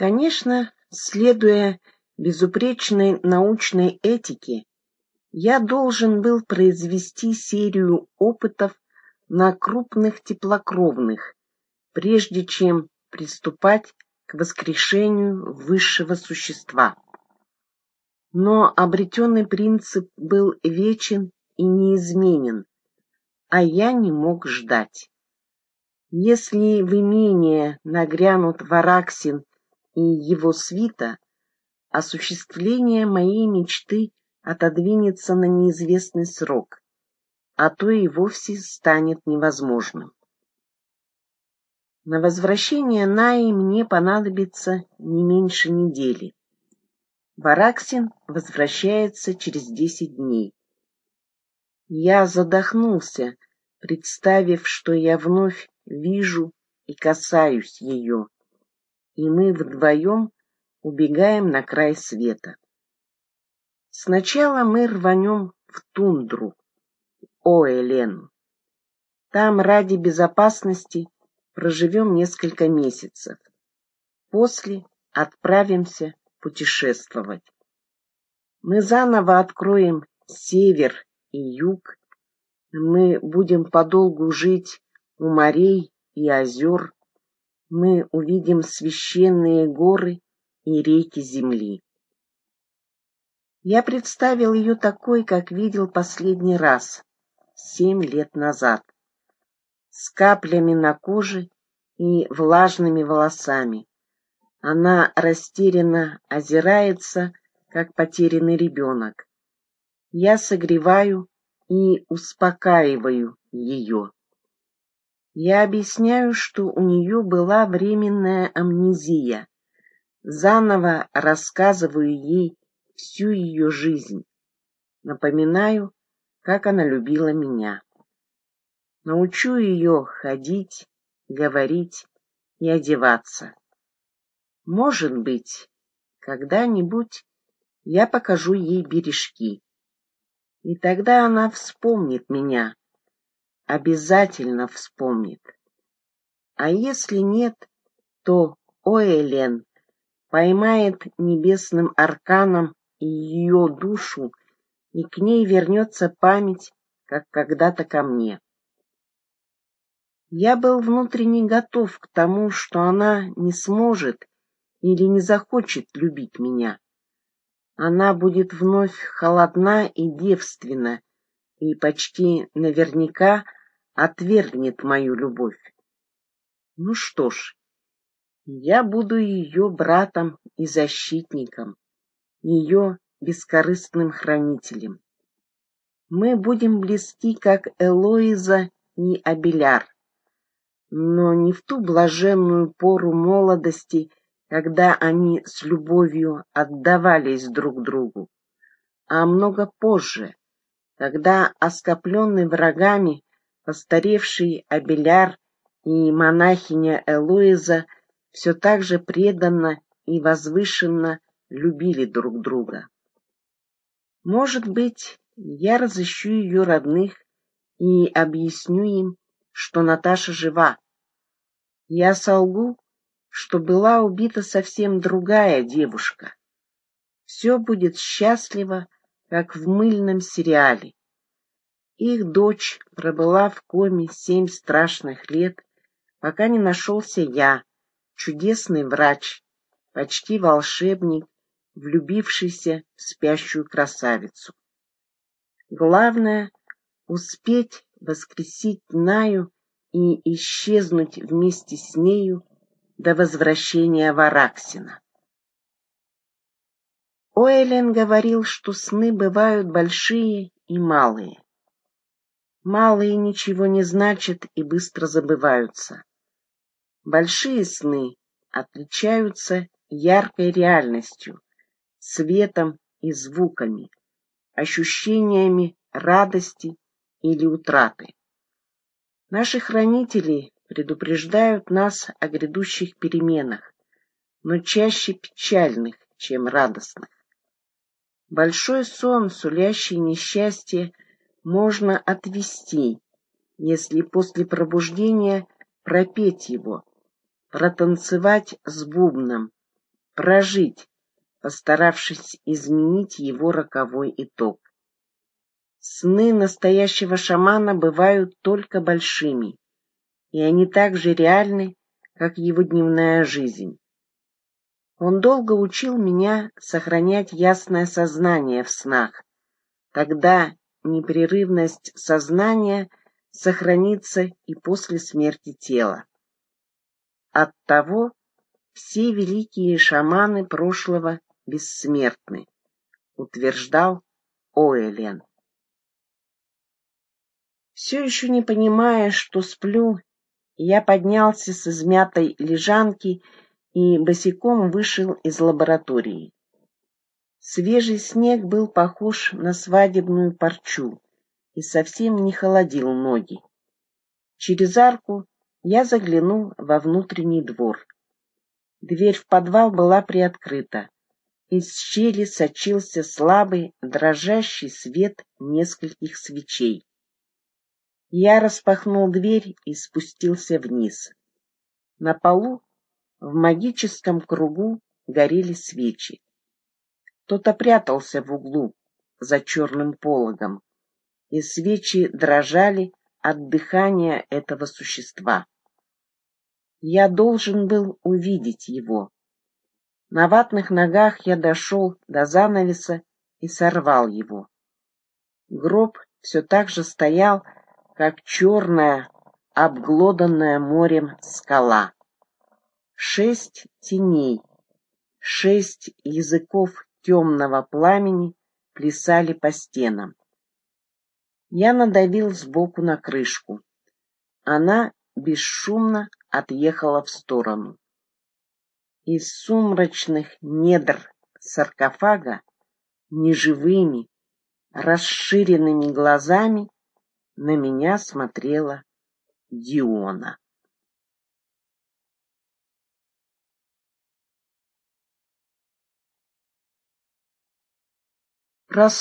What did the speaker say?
Конечно, следуя безупречной научной этике, я должен был произвести серию опытов на крупных теплокровных, прежде чем приступать к воскрешению высшего существа. Но обретенный принцип был вечен и неизменен, а я не мог ждать. Если в имение нагрянут Вараксин и его свита, осуществление моей мечты отодвинется на неизвестный срок, а то и вовсе станет невозможным. На возвращение Наи мне понадобится не меньше недели. Вараксин возвращается через десять дней. Я задохнулся, представив, что я вновь вижу и касаюсь ее, и мы вдвоем убегаем на край света. Сначала мы рванем в тундру, о, Элен. Там ради безопасности проживем несколько месяцев. После отправимся путешествовать. Мы заново откроем север и юг. Мы будем подолгу жить у морей и озер. Мы увидим священные горы и реки земли. Я представил ее такой, как видел последний раз, семь лет назад, с каплями на коже и влажными волосами. Она растерянно озирается, как потерянный ребенок. Я согреваю и успокаиваю ее. Я объясняю, что у нее была временная амнезия, Заново рассказываю ей всю ее жизнь. Напоминаю, как она любила меня. Научу ее ходить, говорить и одеваться. Может быть, когда-нибудь я покажу ей бережки. И тогда она вспомнит меня. Обязательно вспомнит. А если нет, то, о, Элен, поймает небесным арканом ее душу, и к ней вернется память, как когда-то ко мне. Я был внутренне готов к тому, что она не сможет или не захочет любить меня. Она будет вновь холодна и девственна, и почти наверняка отвергнет мою любовь. Ну что ж, я буду ее братом и защитником, ее бескорыстным хранителем. Мы будем близки, как Элоиза и Абеляр, но не в ту блаженную пору молодости, когда они с любовью отдавались друг другу, а много позже, когда оскопленный врагами постаревший Абеляр и монахиня Элоиза — все так же преданно и возвышенно любили друг друга. Может быть, я разыщу ее родных и объясню им, что Наташа жива. Я солгу, что была убита совсем другая девушка. Все будет счастливо, как в мыльном сериале. Их дочь пробыла в коме семь страшных лет, пока не нашелся я, чудесный врач, почти волшебник, влюбившийся в спящую красавицу. Главное — успеть воскресить Наю и исчезнуть вместе с нею до возвращения Вараксина. Оэлен говорил, что сны бывают большие и малые. Малые ничего не значат и быстро забываются. Большие сны отличаются яркой реальностью, светом и звуками, ощущениями радости или утраты. Наши хранители предупреждают нас о грядущих переменах, но чаще печальных, чем радостных. Большой сон, сулящий несчастье, можно отвести, если после пробуждения пропеть его, протанцевать с бубном, прожить, постаравшись изменить его роковой итог. Сны настоящего шамана бывают только большими, и они так же реальны, как его дневная жизнь. Он долго учил меня сохранять ясное сознание в снах. Тогда непрерывность сознания сохранится и после смерти тела. Оттого все великие шаманы прошлого бессмертны, утверждал Оэлен. Все еще не понимая, что сплю, я поднялся с измятой лежанки и босиком вышел из лаборатории. Свежий снег был похож на свадебную парчу и совсем не холодил ноги. Через арку я заглянул во внутренний двор. Дверь в подвал была приоткрыта. Из щели сочился слабый, дрожащий свет нескольких свечей. Я распахнул дверь и спустился вниз. На полу в магическом кругу горели свечи. Кто-то прятался в углу за черным пологом, и свечи дрожали от дыхания этого существа. Я должен был увидеть его. На ватных ногах я дошел до занавеса и сорвал его. Гроб все так же стоял, как черная, обглоданная морем скала. Шесть теней, шесть языков темного пламени плясали по стенам. Я надавил сбоку на крышку. Она бесшумно отъехала в сторону. Из сумрачных недр саркофага неживыми, расширенными глазами на меня смотрела Диона. Проснувшись,